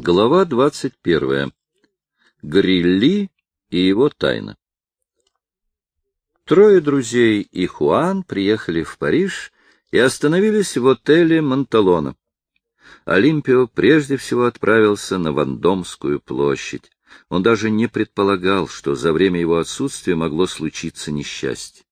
Глава двадцать первая. Грилли и его тайна. Трое друзей и Хуан приехали в Париж и остановились в отеле Монталона. Олимпио прежде всего отправился на Вандомскую площадь. Он даже не предполагал, что за время его отсутствия могло случиться несчастье.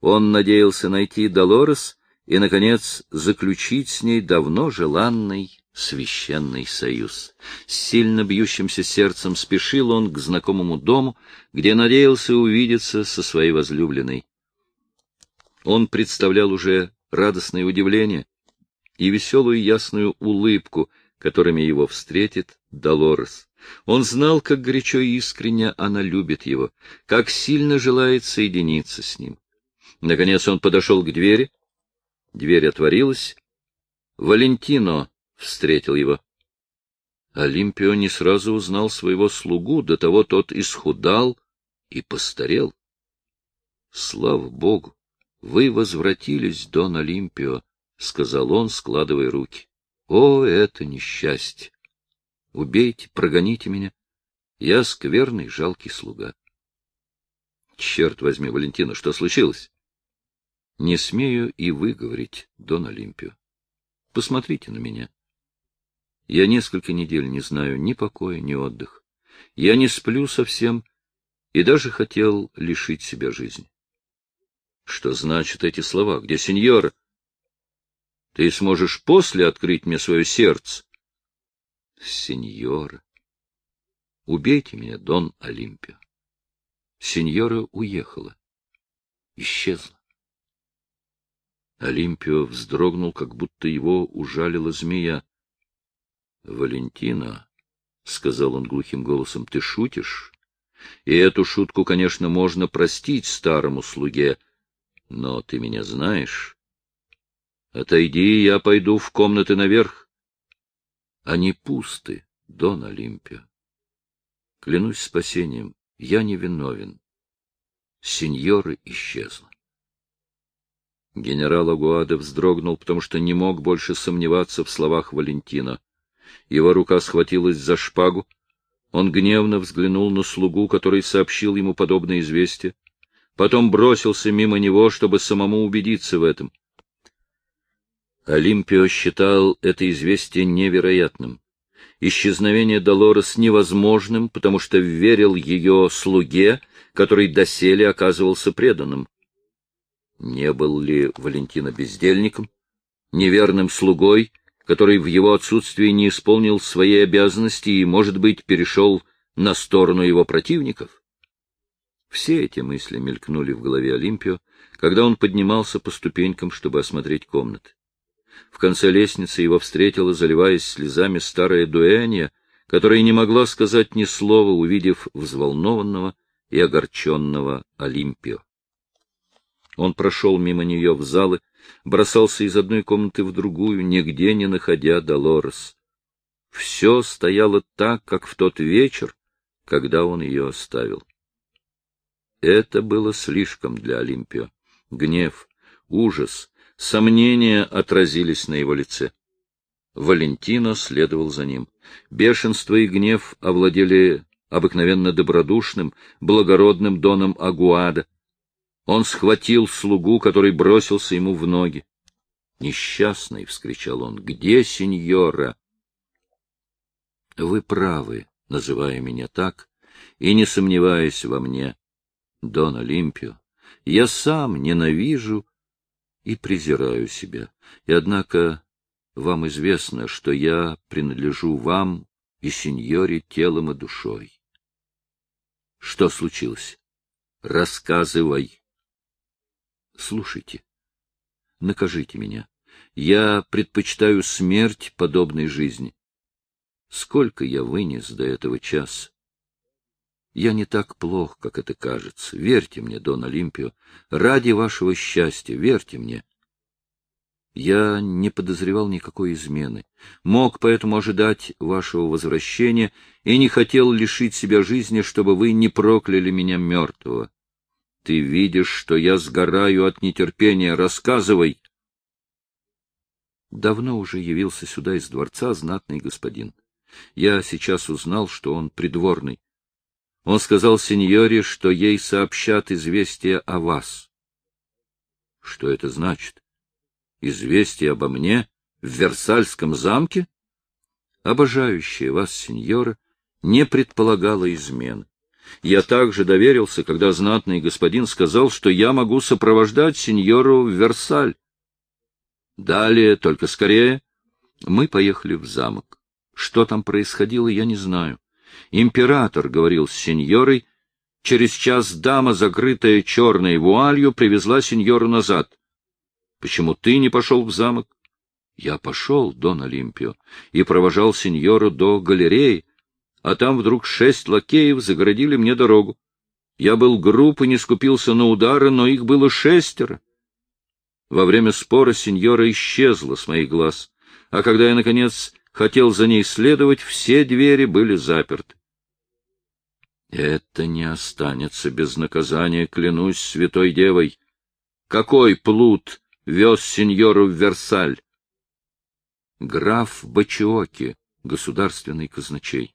Он надеялся найти Долорес и, наконец, заключить с ней давно желанный священный союз. С сильно бьющимся сердцем спешил он к знакомому дому, где надеялся увидеться со своей возлюбленной. Он представлял уже радостное удивление и веселую ясную улыбку, которыми его встретит Долорес. Он знал, как горячо и искренне она любит его, как сильно желает соединиться с ним. Наконец он подошел к двери. Дверь отворилась. Валентино встретил его. Олимпио не сразу узнал своего слугу, до того тот исхудал и постарел. — Слава Богу! Вы возвратились, Дон Олимпио, — сказал он, складывая руки. — О, это несчастье! Убейте, прогоните меня. Я скверный, жалкий слуга. Черт возьми, Валентина, что случилось? Не смею и выговорить, Дон Олимпио. Посмотрите на меня. Я несколько недель не знаю ни покоя, ни отдыха. Я не сплю совсем и даже хотел лишить себя жизни. Что значат эти слова? Где сеньора? Ты сможешь после открыть мне свое сердце? Сеньора. Убейте меня, Дон Олимпио. Сеньора уехала. Исчезла. Олимпио вздрогнул, как будто его ужалила змея. — Валентина, — сказал он глухим голосом, — ты шутишь? И эту шутку, конечно, можно простить старому слуге, но ты меня знаешь. Отойди, я пойду в комнаты наверх. Они пусты, Дон Олимпио. Клянусь спасением, я не виновен. Сеньора исчезла. Генерал Агуада вздрогнул, потому что не мог больше сомневаться в словах Валентина. Его рука схватилась за шпагу. Он гневно взглянул на слугу, который сообщил ему подобное известие. Потом бросился мимо него, чтобы самому убедиться в этом. Олимпио считал это известие невероятным. Исчезновение Долорес невозможным, потому что верил ее слуге, который доселе оказывался преданным. Не был ли Валентина бездельником, неверным слугой, который в его отсутствии не исполнил своей обязанности и, может быть, перешел на сторону его противников? Все эти мысли мелькнули в голове Олимпио, когда он поднимался по ступенькам, чтобы осмотреть комнаты. В конце лестницы его встретила, заливаясь слезами, старая дуэнья, которая не могла сказать ни слова, увидев взволнованного и огорченного Олимпио. Он прошел мимо нее в залы, бросался из одной комнаты в другую, нигде не находя Долорес. Все стояло так, как в тот вечер, когда он ее оставил. Это было слишком для Олимпио. Гнев, ужас, сомнения отразились на его лице. Валентино следовал за ним. Бешенство и гнев овладели обыкновенно добродушным, благородным доном Агуада, он схватил слугу, который бросился ему в ноги. «Несчастный!» — вскричал он. «Где сеньора?» «Вы правы, называя меня так, и не сомневаясь во мне, Дон Олимпио. Я сам ненавижу и презираю себя. И однако вам известно, что я принадлежу вам и сеньоре телом и душой. Что случилось? Рассказывай. Слушайте, накажите меня. Я предпочитаю смерть подобной жизни. Сколько я вынес до этого часа? Я не так плох, как это кажется. Верьте мне, Дон Олимпио, ради вашего счастья, верьте мне. Я не подозревал никакой измены, мог поэтому ожидать вашего возвращения и не хотел лишить себя жизни, чтобы вы не прокляли меня мертвого. Ты видишь, что я сгораю от нетерпения. Рассказывай. Давно уже явился сюда из дворца знатный господин. Я сейчас узнал, что он придворный. Он сказал сеньоре, что ей сообщат известие о вас. Что это значит? Известие обо мне в Версальском замке? Обожающая вас, сеньора, не предполагала измены. Я также доверился, когда знатный господин сказал, что я могу сопровождать сеньору в Версаль. Далее, только скорее, мы поехали в замок. Что там происходило, я не знаю. Император говорил с сеньорой. Через час дама, закрытая черной вуалью, привезла сеньору назад. Почему ты не пошел в замок? Я пошел, Дон Олимпио, и провожал сеньору до галереи, а там вдруг шесть лакеев загородили мне дорогу. Я был груб и не скупился на удары, но их было шестеро. Во время спора сеньора исчезла с моих глаз, а когда я, наконец, хотел за ней следовать, все двери были заперты. Это не останется без наказания, клянусь святой девой. Какой плут вез сеньору в Версаль? Граф Бачиоки, государственный казначей.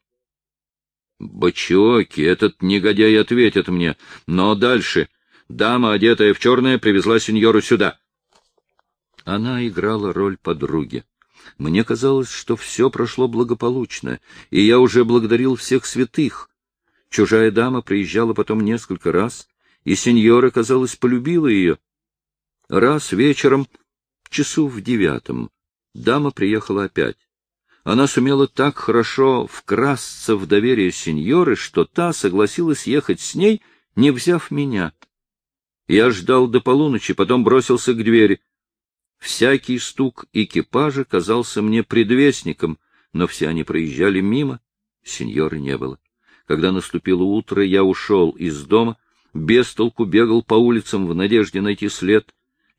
Бачиоки, этот негодяй ответит мне. Но дальше. Дама, одетая в черное, привезла сеньору сюда. Она играла роль подруги. Мне казалось, что все прошло благополучно, и я уже благодарил всех святых. Чужая дама приезжала потом несколько раз, и сеньора, казалось, полюбила ее. Раз вечером, часу в девятом, дама приехала опять. Она сумела так хорошо вкрасться в доверие сеньоры, что та согласилась ехать с ней, не взяв меня. Я ждал до полуночи, потом бросился к двери. Всякий стук экипажа казался мне предвестником, но все они проезжали мимо, сеньоры не было. Когда наступило утро, я ушел из дома, без толку бегал по улицам в надежде найти след.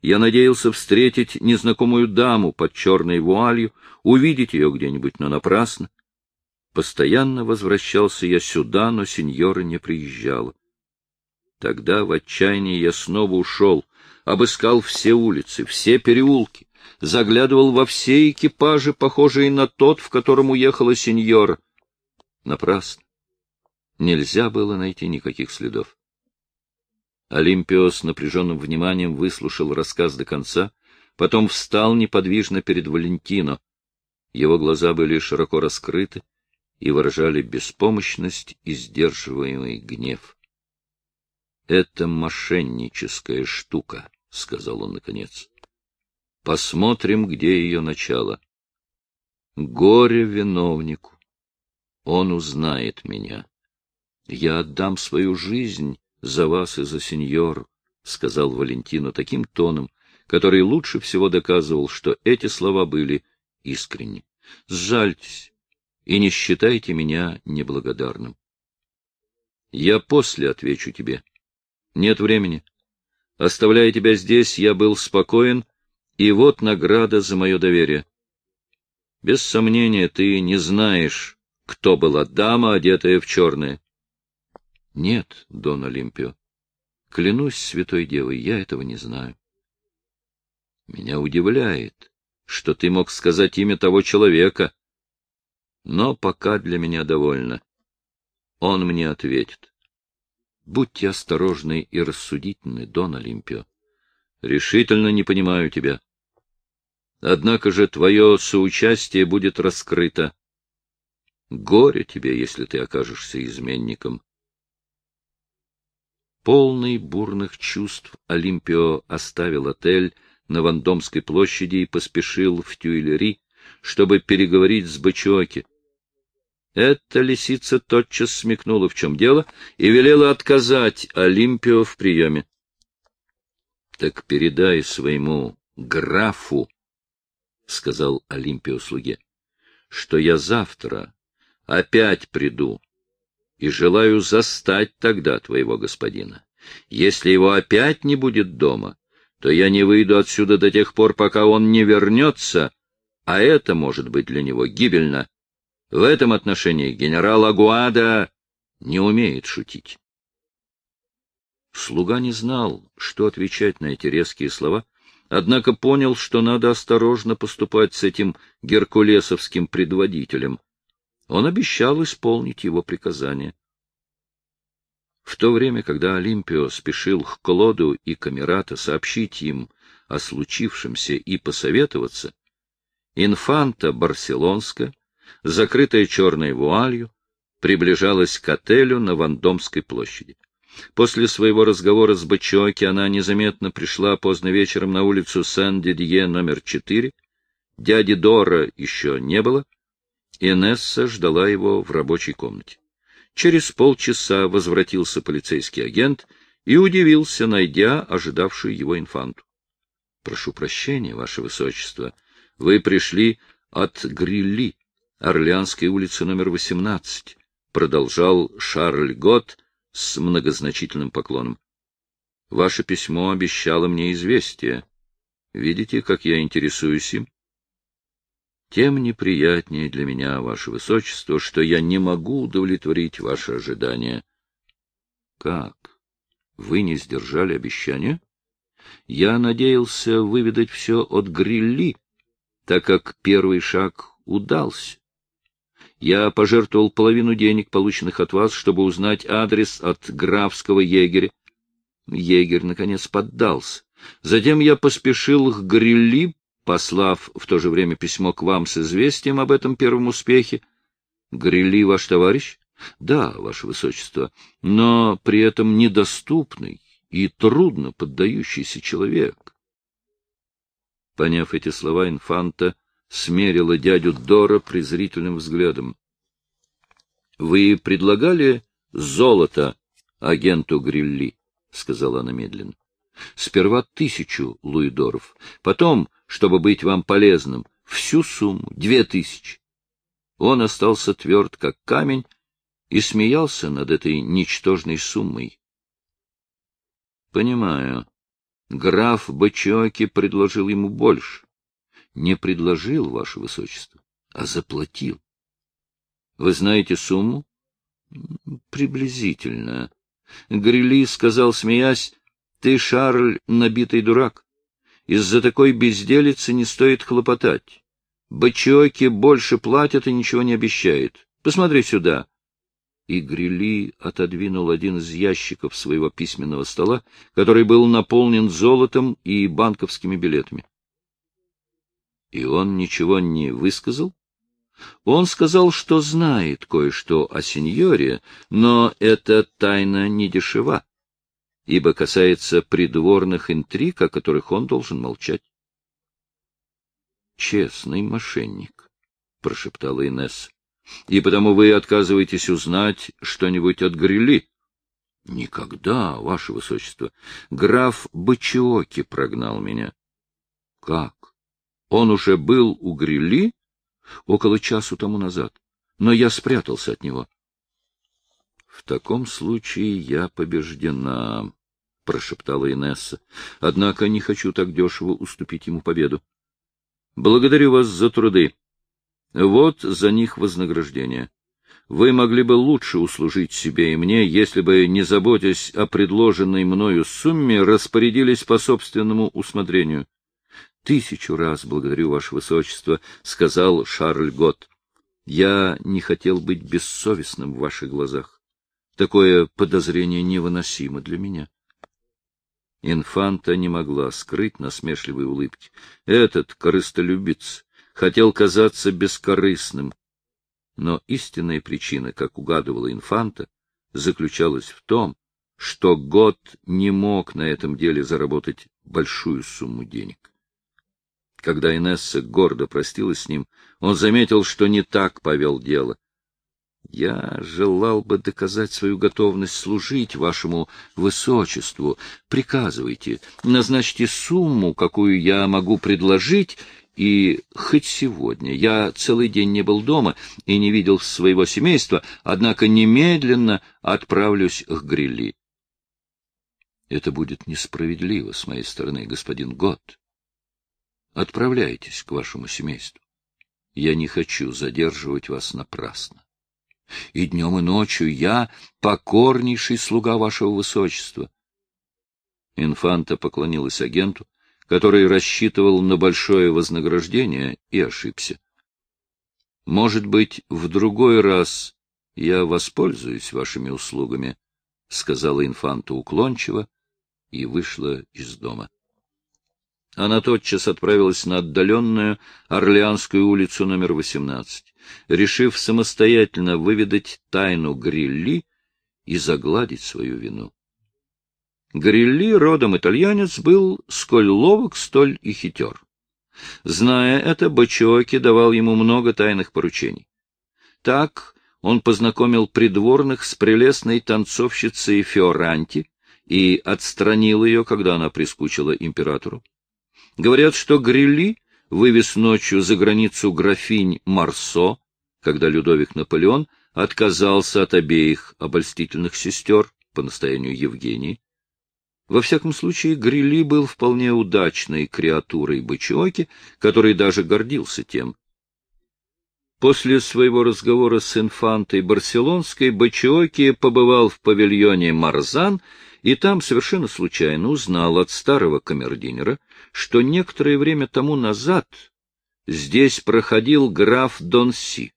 Я надеялся встретить незнакомую даму под черной вуалью, увидеть ее где-нибудь, но напрасно. Постоянно возвращался я сюда, но сеньора не приезжала. Тогда в отчаянии я снова ушел, обыскал все улицы, все переулки, заглядывал во все экипажи, похожие на тот, в котором уехала сеньора. Напрасно. Нельзя было найти никаких следов. Олимпио напряженным вниманием выслушал рассказ до конца, потом встал неподвижно перед Валентино. Его глаза были широко раскрыты и выражали беспомощность и сдерживаемый гнев. — Это мошенническая штука, — сказал он наконец. — Посмотрим, где ее начало. Горе виновнику. Он узнает меня. Я отдам свою жизнь за вас и за сеньору, — сказал Валентино таким тоном, который лучше всего доказывал, что эти слова были искренни. — Сжальтесь и не считайте меня неблагодарным. Я после отвечу тебе. Нет времени. Оставляя тебя здесь, я был спокоен, и вот награда за мое доверие. Без сомнения, ты не знаешь, кто была дама, одетая в черное. Нет, Дон Олимпио. Клянусь святой девой, я этого не знаю. Меня удивляет, что ты мог сказать имя того человека. Но пока для меня довольно. Он мне ответит. Будьте осторожны и рассудительны, Дон Олимпио. Решительно не понимаю тебя. Однако же твое соучастие будет раскрыто. Горе тебе, если ты окажешься изменником. Полный бурных чувств Олимпио оставил отель на Вандомской площади и поспешил в Тюильри, чтобы переговорить с Бачуоки. Эта лисица тотчас смекнула, в чем дело, и велела отказать Олимпио в приеме. — Так передай своему графу, — сказал Олимпио слуге, — что я завтра опять приду и желаю застать тогда твоего господина. Если его опять не будет дома, то я не выйду отсюда до тех пор, пока он не вернется, а это может быть для него гибельно. В этом отношении генерал Агуада не умеет шутить. Слуга не знал, что отвечать на эти резкие слова, однако понял, что надо осторожно поступать с этим геркулесовским предводителем. Он обещал исполнить его приказание. В то время, когда Олимпио спешил к Клоду и Камерата сообщить им о случившемся и посоветоваться, инфанта Барселонска, закрытая черной вуалью, приближалась к отелю на Вандомской площади. После своего разговора с Бачоки она незаметно пришла поздно вечером на улицу Сен-Дидье номер 4. Дяди Дора еще не было. Инесса ждала его в рабочей комнате. Через полчаса возвратился полицейский агент и удивился, найдя ожидавшую его инфанту. — Прошу прощения, Ваше Высочество, вы пришли от Грилли, Орлеанской улицы номер 18, — продолжал Шарль Гот, с многозначительным поклоном. Ваше письмо обещало мне известие. Видите, как я интересуюсь им? Тем неприятнее для меня, ваше высочество, что я не могу удовлетворить ваши ожидания. Как? Вы не сдержали обещания? Я надеялся выведать все от Грилли, так как первый шаг удался. Я пожертвовал половину денег, полученных от вас, чтобы узнать адрес от графского егеря. Егерь, наконец, поддался. Затем я поспешил к Грилли, послав в то же время письмо к вам с известием об этом первом успехе. Грилли ваш товарищ? Да, ваше высочество, но при этом недоступный и трудно поддающийся человек. Поняв эти слова, инфанта смерила дядю Дора презрительным взглядом. — Вы предлагали золото агенту Грилли? — сказала она медленно. — Сперва тысячу луидоров, потом, чтобы быть вам полезным, всю сумму, две тысячи. Он остался тверд, как камень, и смеялся над этой ничтожной суммой. — Понимаю. Граф Бачоки предложил ему больше не предложил, ваше высочество, а заплатил. Вы знаете сумму? Приблизительно. Грили сказал, смеясь, ты, Шарль, набитый дурак. Из-за такой безделицы не стоит хлопотать. Бычоки больше платят и ничего не обещает. Посмотри сюда. И Грили отодвинул один из ящиков своего письменного стола, который был наполнен золотом и банковскими билетами. И он ничего не высказал? Он сказал, что знает кое-что о сеньоре, но эта тайна не дешева, ибо касается придворных интриг, о которых он должен молчать. «Честный мошенник», — прошептала Инесса. «И потому вы отказываетесь узнать что-нибудь от Грили?» «Никогда, ваше высочество. Граф Бачиоки прогнал меня». «Как? Он уже был у Грилли около часу тому назад, но я спрятался от него. — В таком случае я побеждена, — прошептала Инесса. — Однако не хочу так дешево уступить ему победу. Благодарю вас за труды. Вот за них вознаграждение. Вы могли бы лучше услужить себе и мне, если бы, не заботясь о предложенной мною сумме, распорядились по собственному усмотрению. Тысячу раз благодарю, Ваше Высочество, — сказал Шарль Гот. Я не хотел быть бессовестным в ваших глазах. Такое подозрение невыносимо для меня. Инфанта не могла скрыть насмешливой улыбки. Этот корыстолюбец хотел казаться бескорыстным. Но истинная причина, как угадывала инфанта, заключалась в том, что Гот не мог на этом деле заработать большую сумму денег. Когда Инесса гордо простилась с ним, он заметил, что не так повел дело. Я желал бы доказать свою готовность служить вашему высочеству. Приказывайте, назначьте сумму, какую я могу предложить, и хоть сегодня я целый день не был дома и не видел своего семейства, однако немедленно отправлюсь к Грилли. Это будет несправедливо с моей стороны, господин Гott. Отправляйтесь к вашему семейству. Я не хочу задерживать вас напрасно. И днем и ночью я покорнейший слуга вашего высочества. Инфанта поклонилась агенту, который рассчитывал на большое вознаграждение и ошибся. Может быть, в другой раз я воспользуюсь вашими услугами, — сказала инфанта уклончиво и вышла из дома. Она тотчас отправилась на отдаленную Орлеанскую улицу номер 18, решив самостоятельно выведать тайну Грилли и загладить свою вину. Грилли, родом итальянец, был сколь ловок, столь и хитер. Зная это, Бачиоки давал ему много тайных поручений. Так он познакомил придворных с прелестной танцовщицей Фиоранти и отстранил ее, когда она прискучила императору. Говорят, что Грилли вывез ночью за границу графинь Марсо, когда Людовик Наполеон отказался от обеих обольстительных сестер по настоянию Евгении. Во всяком случае, Грилли был вполне удачной креатурой Бычоки, который даже гордился тем. После своего разговора с инфантой Барселонской Бачиоки побывал в павильоне «Марзан» и там совершенно случайно узнал от старого камердинера, что некоторое время тому назад здесь проходил граф Донси.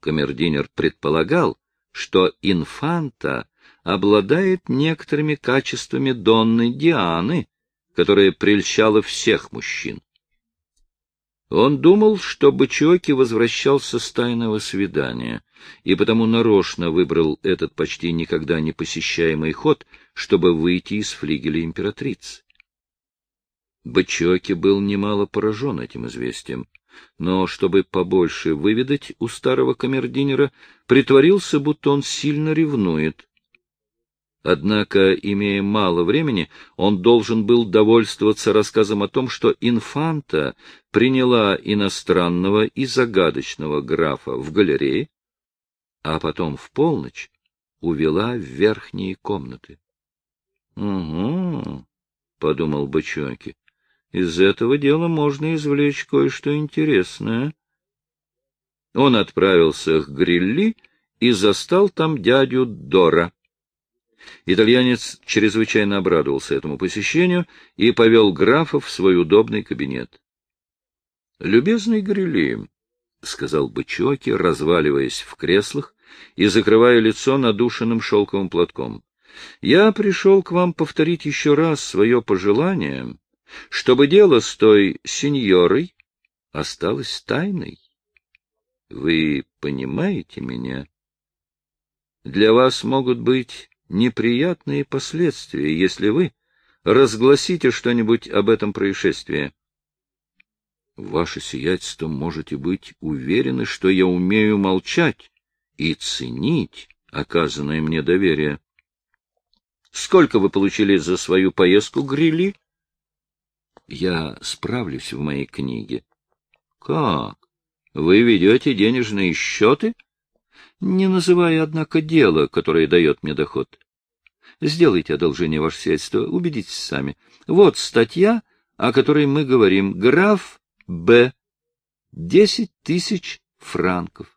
Камердинер предполагал, что инфанта обладает некоторыми качествами Донны Дианы, которая прельщала всех мужчин. Он думал, что Бычоки возвращался с тайного свидания, и потому нарочно выбрал этот почти никогда не посещаемый ход, чтобы выйти из флигеля императрицы. Бычоки был немало поражен этим известием, но, чтобы побольше выведать у старого камердинера, притворился, будто он сильно ревнует, Однако, имея мало времени, он должен был довольствоваться рассказом о том, что инфанта приняла иностранного и загадочного графа в галерее, а потом в полночь увела в верхние комнаты. — Угу, — подумал Бычоки, — из этого дела можно извлечь кое-что интересное. Он отправился к Грилли и застал там дядю Дора. Итальянец чрезвычайно обрадовался этому посещению и повел графа в свой удобный кабинет. — Любезный Грилли, — сказал Бычоки, разваливаясь в креслах и закрывая лицо надушенным шелковым платком, — я пришел к вам повторить еще раз свое пожелание, чтобы дело с той сеньорой осталось тайной. Вы понимаете меня? Для вас могут быть неприятные последствия, если вы разгласите что-нибудь об этом происшествии. Ваше сиятельство можете быть уверены, что я умею молчать и ценить оказанное мне доверие. Сколько вы получили за свою поездку, Грили? Я справлюсь в моей книге. Как? Вы ведете денежные счеты? не называя, однако, дело, которое дает мне доход. Сделайте одолжение, ваше средство, убедитесь сами. Вот статья, о которой мы говорим. Граф Б. Десять тысяч франков.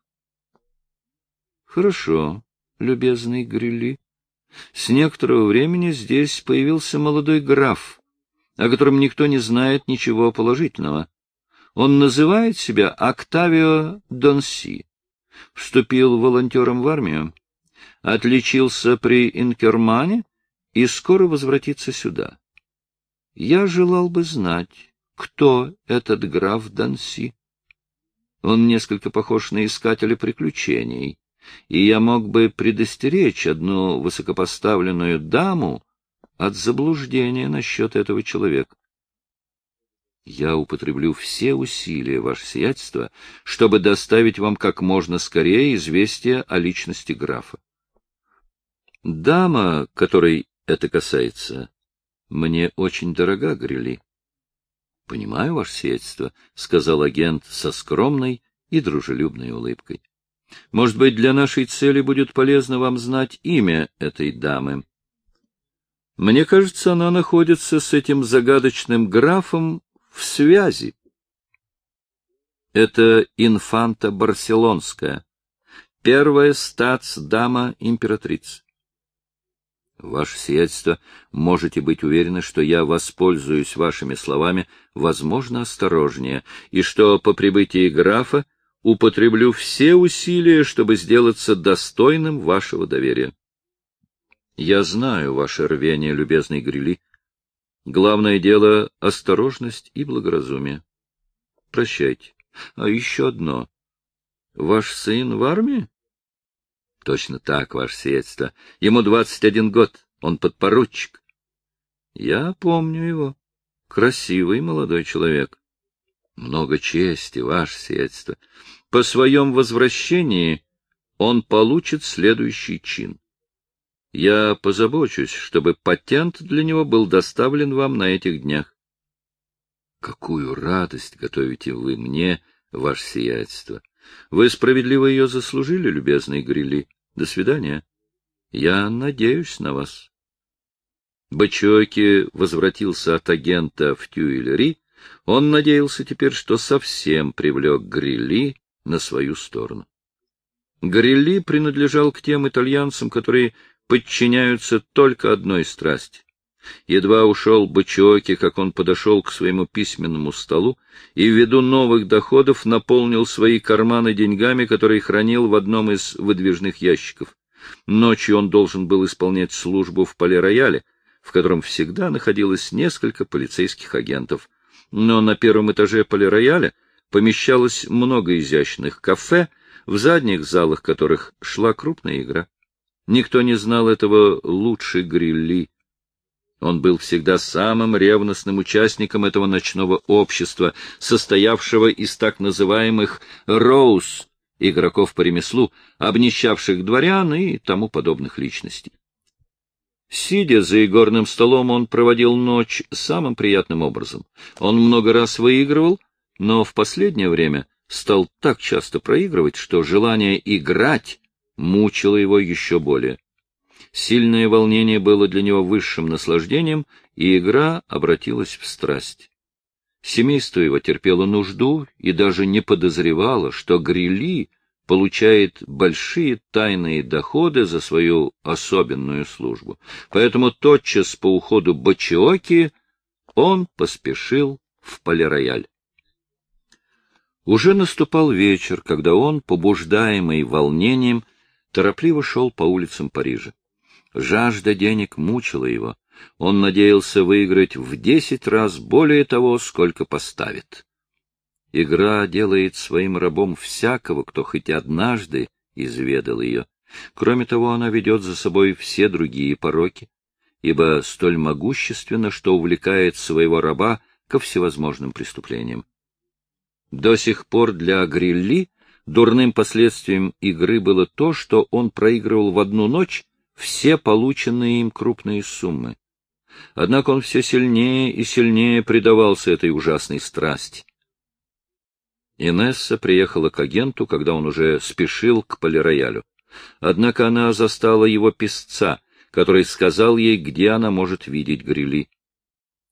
Хорошо, любезный Грилли. С некоторого времени здесь появился молодой граф, о котором никто не знает ничего положительного. Он называет себя Октавио Донси вступил волонтером в армию, отличился при Инкермане и скоро возвратится сюда. Я желал бы знать, кто этот граф Данси. Он несколько похож на искателя приключений, и я мог бы предостеречь одну высокопоставленную даму от заблуждения насчет этого человека. Я употреблю все усилия, ваше сиятельство, чтобы доставить вам как можно скорее известие о личности графа. Дама, которой это касается, мне очень дорога, Грели. — Понимаю, ваше сиятельство, — сказал агент со скромной и дружелюбной улыбкой. — Может быть, для нашей цели будет полезно вам знать имя этой дамы. Мне кажется, она находится с этим загадочным графом в связи. Это инфанта Барселонская, первая статс-дама императрицы. Ваше сиятельство, можете быть уверены, что я воспользуюсь вашими словами, возможно, осторожнее, и что по прибытии графа употреблю все усилия, чтобы сделаться достойным вашего доверия. Я знаю ваше рвение, любезный Грили. Главное дело — осторожность и благоразумие. Прощайте. А еще одно. Ваш сын в армии? Точно так, ваше сиятельство. Ему двадцать один год. Он подпоручик. Я помню его. Красивый молодой человек. Много чести, ваше сиятельство. По своем возвращении он получит следующий чин. Я позабочусь, чтобы патент для него был доставлен вам на этих днях. Какую радость готовите вы мне, ваше сиятельство! Вы справедливо ее заслужили, любезный Грили. До свидания. Я надеюсь на вас. Бачоки возвратился от агента в Тюильри. Он надеялся теперь, что совсем привлек Грилли на свою сторону. Грилли принадлежал к тем итальянцам, которые подчиняются только одной страсти. Едва ушел Бычоки, как он подошел к своему письменному столу и ввиду новых доходов наполнил свои карманы деньгами, которые хранил в одном из выдвижных ящиков. Ночью он должен был исполнять службу в полирояле, в котором всегда находилось несколько полицейских агентов. Но на первом этаже полирояля помещалось много изящных кафе, в задних залах которых шла крупная игра. Никто не знал этого лучше Грилли. Он был всегда самым ревностным участником этого ночного общества, состоявшего из так называемых «роуз» — игроков по ремеслу, обнищавших дворян и тому подобных личностей. Сидя за игорным столом, он проводил ночь самым приятным образом. Он много раз выигрывал, но в последнее время стал так часто проигрывать, что желание играть мучило его еще более. Сильное волнение было для него высшим наслаждением, и игра обратилась в страсть. Семейство его терпело нужду и даже не подозревало, что Грили получает большие тайные доходы за свою особенную службу. Поэтому тотчас по уходу Бачиоки он поспешил в полирояль. Уже наступал вечер, когда он, побуждаемый волнением, торопливо шел по улицам Парижа. Жажда денег мучила его. Он надеялся выиграть в десять раз более того, сколько поставит. Игра делает своим рабом всякого, кто хоть однажды изведал ее. Кроме того, она ведет за собой все другие пороки, ибо столь могущественно, что увлекает своего раба ко всевозможным преступлениям. До сих пор для Грилли дурным последствием игры было то, что он проигрывал в одну ночь все полученные им крупные суммы. Однако он все сильнее и сильнее предавался этой ужасной страсти. Инесса приехала к агенту, когда он уже спешил к полироялю. Однако она застала его писца, который сказал ей, где она может видеть Грили.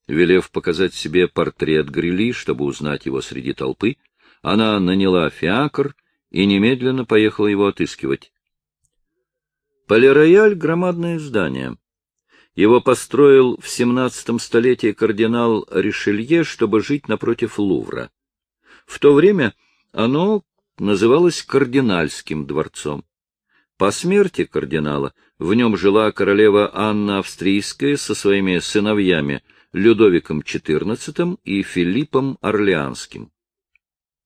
Велев показать себе портрет Грили, чтобы узнать его среди толпы, она наняла фиакр и немедленно поехала его отыскивать. Полирояль — громадное здание. Его построил в XVII столетии кардинал Ришелье, чтобы жить напротив Лувра. В то время оно называлось кардинальским дворцом. По смерти кардинала в нем жила королева Анна Австрийская со своими сыновьями Людовиком XIV и Филиппом Орлеанским.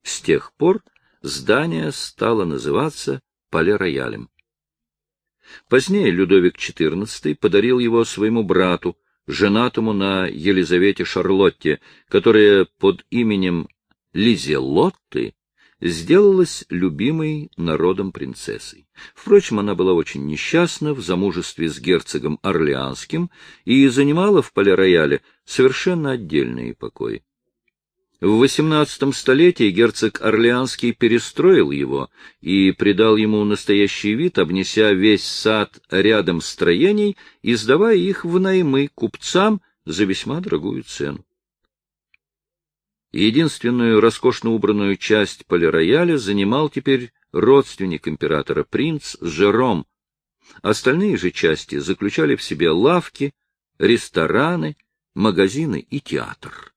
С тех пор здание стало называться Пале-Роялем. Позднее Людовик XIV подарил его своему брату, женатому на Елизавете Шарлотте, которая под именем Лизелотты сделалась любимой народом принцессой. Впрочем, она была очень несчастна в замужестве с герцогом Орлеанским и занимала в Поле-Рояле совершенно отдельные покои. В XVIII столетии герцог Орлеанский перестроил его и придал ему настоящий вид, обнеся весь сад рядом строений и сдавая их в наймы купцам за весьма дорогую цену. Единственную роскошно убранную часть полирояля занимал теперь родственник императора, принц Жером. Остальные же части заключали в себе лавки, рестораны, магазины и театр.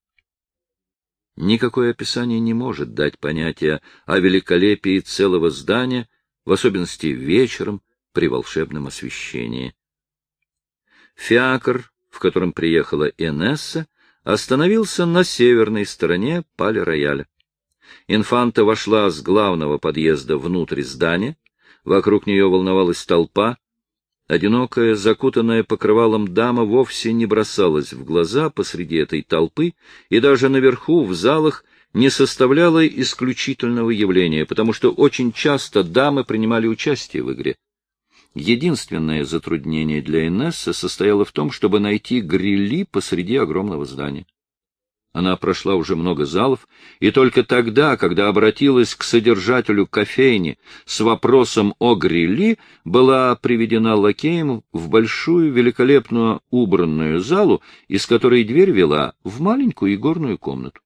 Никакое описание не может дать понятия о великолепии целого здания, в особенности вечером при волшебном освещении. Фиакр, в котором приехала Энесса, остановился на северной стороне пале-рояля. Инфанта вошла с главного подъезда внутрь здания, вокруг нее волновалась толпа, Одинокая, закутанная покрывалом дама вовсе не бросалась в глаза посреди этой толпы и даже наверху, в залах, не составляла исключительного явления, потому что очень часто дамы принимали участие в игре. Единственное затруднение для Инессы состояло в том, чтобы найти грилли посреди огромного здания. Она прошла уже много залов, и только тогда, когда обратилась к содержателю кофейни с вопросом о грилли, была приведена лакеем в большую, великолепную убранную залу, из которой дверь вела в маленькую игорную комнату.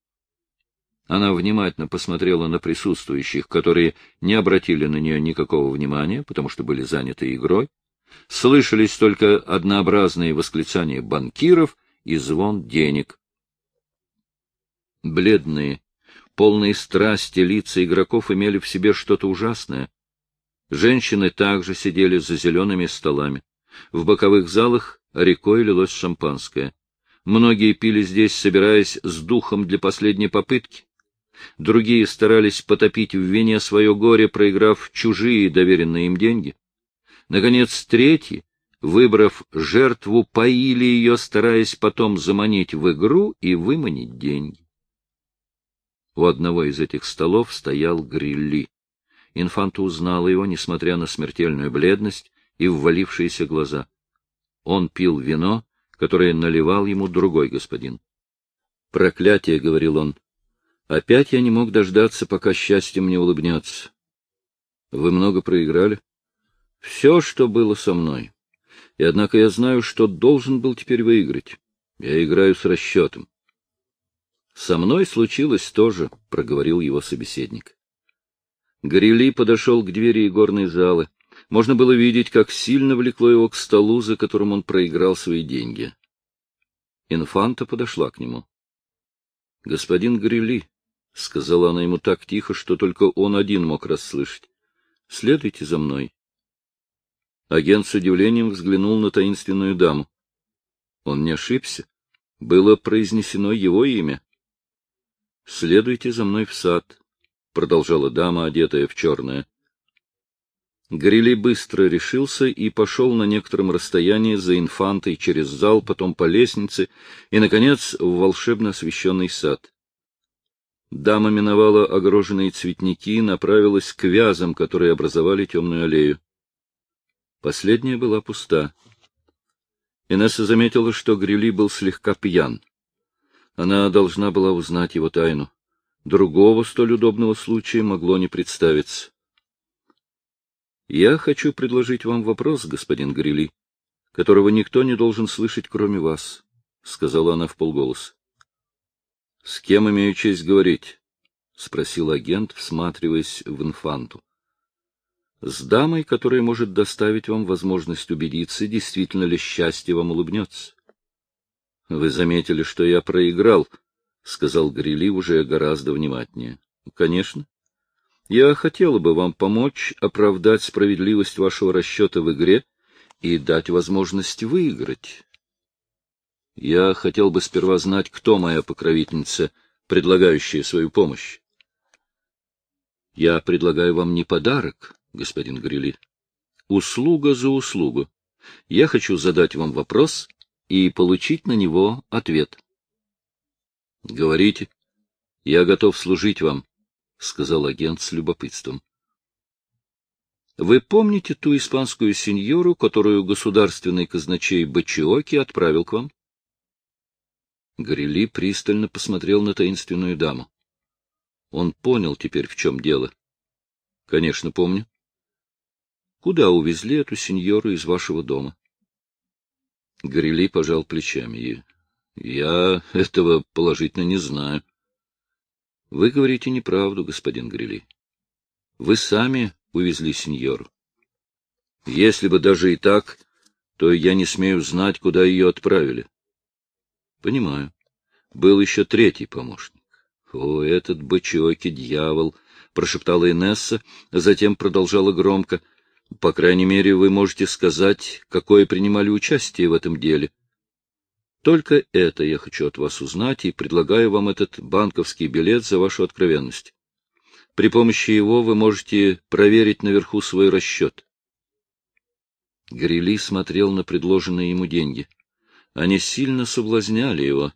Она внимательно посмотрела на присутствующих, которые не обратили на нее никакого внимания, потому что были заняты игрой. Слышались только однообразные восклицания банкиров и звон денег. Бледные, полные страсти лица игроков имели в себе что-то ужасное. Женщины также сидели за зелеными столами. В боковых залах рекой лилось шампанское. Многие пили здесь, собираясь с духом для последней попытки. Другие старались потопить в вине свое горе, проиграв чужие доверенные им деньги. Наконец, третьи, выбрав жертву, поили ее, стараясь потом заманить в игру и выманить деньги. У одного из этих столов стоял Грилли. Инфанта узнала его, несмотря на смертельную бледность и ввалившиеся глаза. Он пил вино, которое наливал ему другой господин. «Проклятие!» — говорил он. «Опять я не мог дождаться, пока счастье мне улыбнется. Вы много проиграли?» «Все, что было со мной. И однако я знаю, что должен был теперь выиграть. Я играю с расчетом. Со мной случилось то же, — проговорил его собеседник. Горели подошел к двери игорной залы. Можно было видеть, как сильно влекло его к столу, за которым он проиграл свои деньги. Инфанта подошла к нему. — Господин Грили, — сказала она ему так тихо, что только он один мог расслышать, — следуйте за мной. Агент с удивлением взглянул на таинственную даму. Он не ошибся. Было произнесено его имя. — Следуйте за мной в сад, — продолжала дама, одетая в черное. Грили быстро решился и пошел на некотором расстоянии за инфантой через зал, потом по лестнице и, наконец, в волшебно освещенный сад. Дама миновала огороженные цветники и направилась к вязам, которые образовали темную аллею. Последняя была пуста. Инесса заметила, что Грили был слегка пьян. Она должна была узнать его тайну. Другого столь удобного случая могло не представиться. — Я хочу предложить вам вопрос, господин Грили, которого никто не должен слышать, кроме вас, — сказала она в полголоса. — С кем имею честь говорить? — спросил агент, всматриваясь в инфанту. — С дамой, которая может доставить вам возможность убедиться, действительно ли счастье вам улыбнется. — Вы заметили, что я проиграл, — сказал Грили уже гораздо внимательнее. — Конечно. Я хотела бы вам помочь оправдать справедливость вашего расчета в игре и дать возможность выиграть. Я хотел бы сперва знать, кто моя покровительница, предлагающая свою помощь. Я предлагаю вам не подарок, господин Грили. Услуга за услугу. Я хочу задать вам вопрос, и получить на него ответ. — Говорите. Я готов служить вам, — сказал агент с любопытством. — Вы помните ту испанскую сеньору, которую государственный казначей Бачиоки отправил к вам? Горели пристально посмотрел на таинственную даму. Он понял теперь, в чем дело. — Конечно, помню. — Куда увезли эту сеньору из вашего дома? Грили пожал плечами. — Я этого положительно не знаю. — Вы говорите неправду, господин Грили. Вы сами увезли сеньору. Если бы даже и так, то я не смею знать, куда ее отправили. — Понимаю. Был еще третий помощник. — О, этот бычоки дьявол! — прошептала Инесса, затем продолжала громко. — По крайней мере, вы можете сказать, какое принимали участие в этом деле. Только это я хочу от вас узнать и предлагаю вам этот банковский билет за вашу откровенность. При помощи его вы можете проверить наверху свой расчет. Грили смотрел на предложенные ему деньги. Они сильно соблазняли его.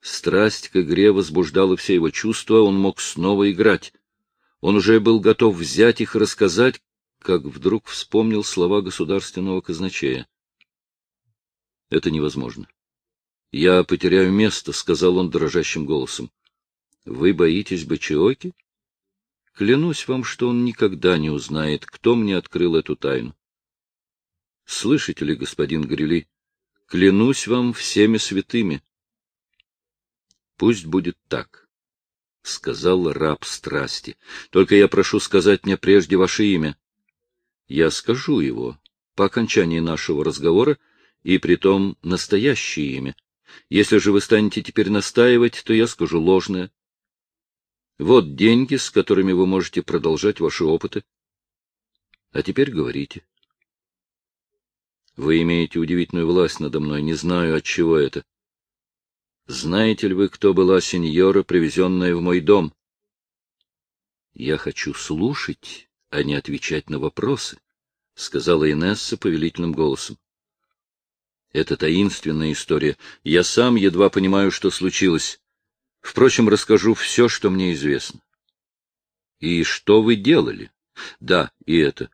Страсть к игре возбуждала все его чувства, он мог снова играть. Он уже был готов взять их и рассказать, как вдруг вспомнил слова государственного казначея. Это невозможно. Я потеряю место, — сказал он дрожащим голосом. — Вы боитесь Бачиоки? Клянусь вам, что он никогда не узнает, кто мне открыл эту тайну. Слышите ли, господин Грили, клянусь вам всеми святыми. Пусть будет так, — сказал раб страсти. Только я прошу сказать мне прежде ваше имя. Я скажу его по окончании нашего разговора, и притом настоящее имя. Если же вы станете теперь настаивать, то я скажу ложное. Вот деньги, с которыми вы можете продолжать ваши опыты. А теперь говорите. Вы имеете удивительную власть надо мной, не знаю, от чего это. Знаете ли вы, кто была сеньора, привезенная в мой дом? Я хочу слушать, а не отвечать на вопросы, — сказала Инесса повелительным голосом. Это таинственная история. Я сам едва понимаю, что случилось. Впрочем, расскажу все, что мне известно. И что вы делали? Да, и это.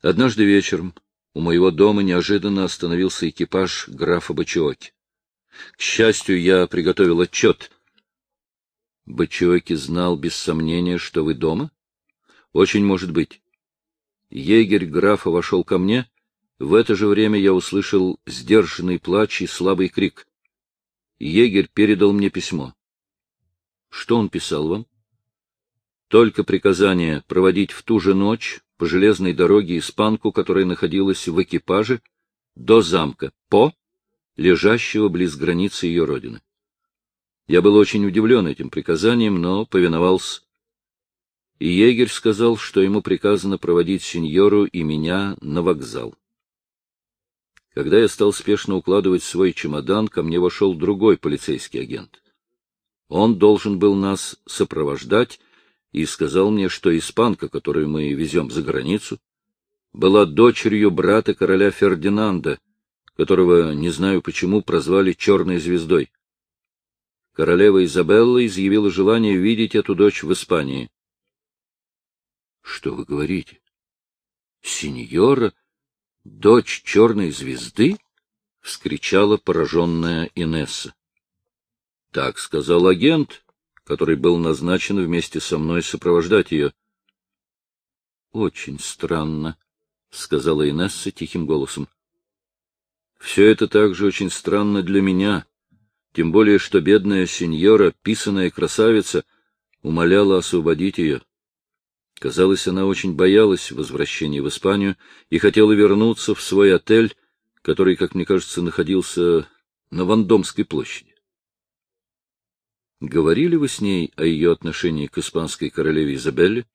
Однажды вечером у моего дома неожиданно остановился экипаж графа Бачиоки. К счастью, я приготовил отчет. Бачиоки знал без сомнения, что вы дома? Очень может быть. Егерь графа вошел ко мне в это же время я услышал сдержанный плач и слабый крик. Егерь передал мне письмо. Что он писал вам? Только приказание проводить в ту же ночь по железной дороге испанку, которая находилась в экипаже, до замка По, лежащего близ границы ее родины. Я был очень удивлен этим приказанием, но повиновался. И егерь сказал, что ему приказано проводить сеньору и меня на вокзал. Когда я стал спешно укладывать свой чемодан, ко мне вошел другой полицейский агент. Он должен был нас сопровождать и сказал мне, что испанка, которую мы везем за границу, была дочерью брата короля Фердинанда, которого, не знаю почему, прозвали «Черной звездой». Королева Изабелла изъявила желание видеть эту дочь в Испании. — Что вы говорите? Сеньора дочь черной звезды? — вскричала пораженная Инесса. — Так сказал агент, который был назначен вместе со мной сопровождать ее. — Очень странно, — сказала Инесса тихим голосом. — Все это также очень странно для меня, тем более что бедная сеньора, писаная красавица, умоляла освободить ее. Казалось, она очень боялась возвращения в Испанию и хотела вернуться в свой отель, который, как мне кажется, находился на Вандомской площади. Говорили вы с ней о ее отношении к испанской королеве Изабелле?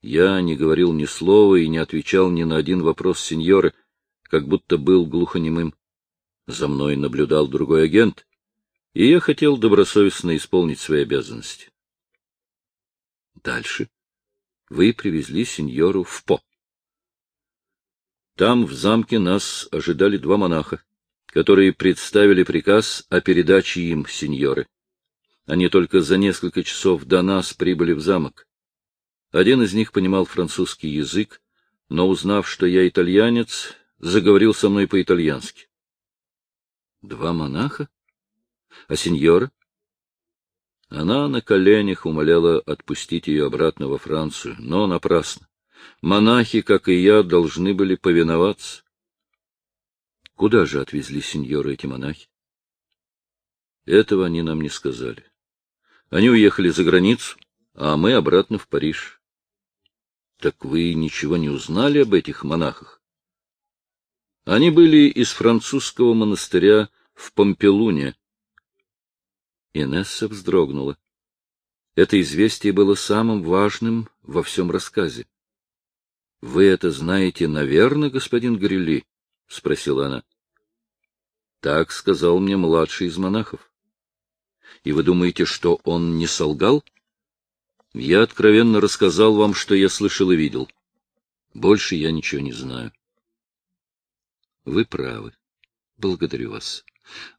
Я не говорил ни слова и не отвечал ни на один вопрос сеньоры, как будто был глухонемым. За мной наблюдал другой агент, и я хотел добросовестно исполнить свои обязанности. Дальше вы привезли сеньору в По. Там, в замке, нас ожидали два монаха, которые представили приказ о передаче им сеньоры. Они только за несколько часов до нас прибыли в замок. Один из них понимал французский язык, но, узнав, что я итальянец, заговорил со мной по-итальянски. — Два монаха? А сеньора? Она на коленях умоляла отпустить ее обратно во Францию, но напрасно. Монахи, как и я, должны были повиноваться. Куда же отвезли сеньоры эти монахи? Этого они нам не сказали. Они уехали за границу, а мы обратно в Париж. Так вы ничего не узнали об этих монахах? Они были из французского монастыря в Помпелуне, Инесса вздрогнула. Это известие было самым важным во всем рассказе. — Вы это знаете, наверное, господин Грилли? — спросила она. — Так сказал мне младший из монахов. — И вы думаете, что он не солгал? Я откровенно рассказал вам, что я слышал и видел. Больше я ничего не знаю. — Вы правы. Благодарю вас.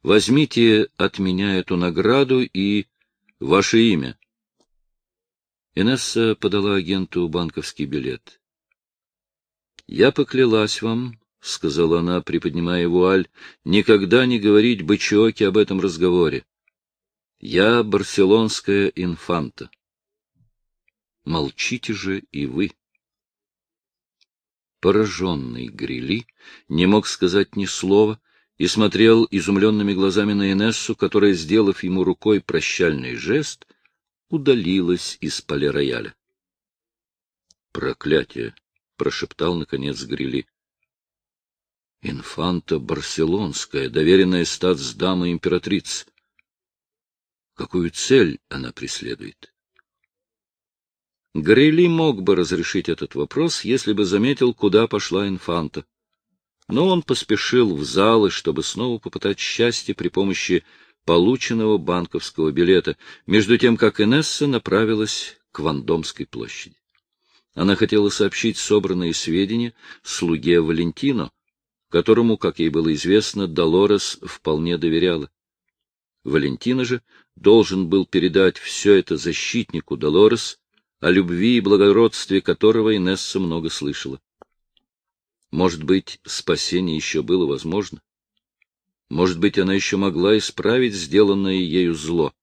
Возьмите от меня эту награду и ваше имя. Инесса подала агенту банковский билет. — Я поклялась вам, — сказала она, приподнимая вуаль, — никогда не говорить бычоке об этом разговоре. Я барселонская инфанта. Молчите же и вы. Пораженный Грили не мог сказать ни слова, и смотрел изумленными глазами на Инессу, которая, сделав ему рукой прощальный жест, удалилась из поля рояля. «Проклятие!» — прошептал, наконец, Грили. «Инфанта Барселонская, доверенная статсдама императрицы. Какую цель она преследует?» Грили мог бы разрешить этот вопрос, если бы заметил, куда пошла инфанта но он поспешил в залы, чтобы снова попытать счастье при помощи полученного банковского билета, между тем как Инесса направилась к Вандомской площади. Она хотела сообщить собранные сведения слуге Валентино, которому, как ей было известно, Долорес вполне доверяла. Валентино же должен был передать все это защитнику Долорес, о любви и благородстве которого Инесса много слышала. Может быть, спасение еще было возможно? Может быть, она еще могла исправить сделанное ею зло?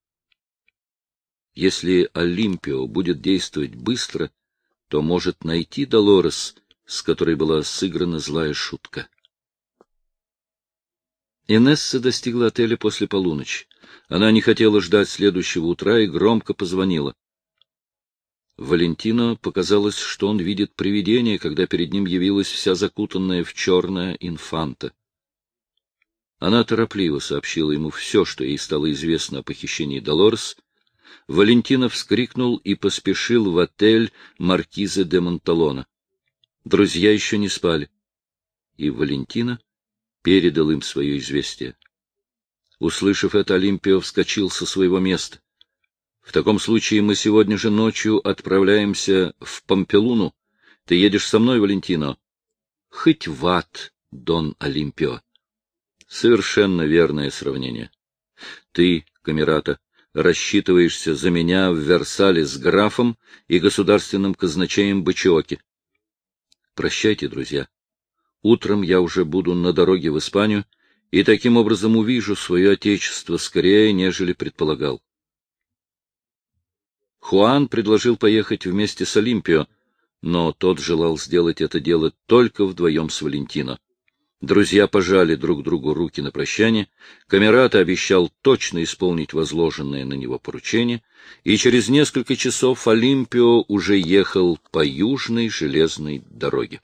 Если Олимпио будет действовать быстро, то может найти Долорес, с которой была сыграна злая шутка. Инесса достигла отеля после полуночи. Она не хотела ждать следующего утра и громко позвонила. Валентино показалось, что он видит привидение, когда перед ним явилась вся закутанная в черное инфанта. Она торопливо сообщила ему все, что ей стало известно о похищении Долорес. Валентино вскрикнул и поспешил в отель маркиза де Монталона. Друзья еще не спали. И Валентино передал им свое известие. Услышав это, Олимпио вскочил со своего места. В таком случае мы сегодня же ночью отправляемся в Помпелуну. Ты едешь со мной, Валентино? Хоть в ад, Дон Олимпио. Совершенно верное сравнение. Ты, Камерата, рассчитываешься за меня в Версале с графом и государственным казначеем Бычоки. Прощайте, друзья. Утром я уже буду на дороге в Испанию и таким образом увижу свое отечество скорее, нежели предполагал. Хуан предложил поехать вместе с Олимпио, но тот желал сделать это дело только вдвоем с Валентино. Друзья пожали друг другу руки на прощание, Камерата обещал точно исполнить возложенное на него поручение, и через несколько часов Олимпио уже ехал по южной железной дороге.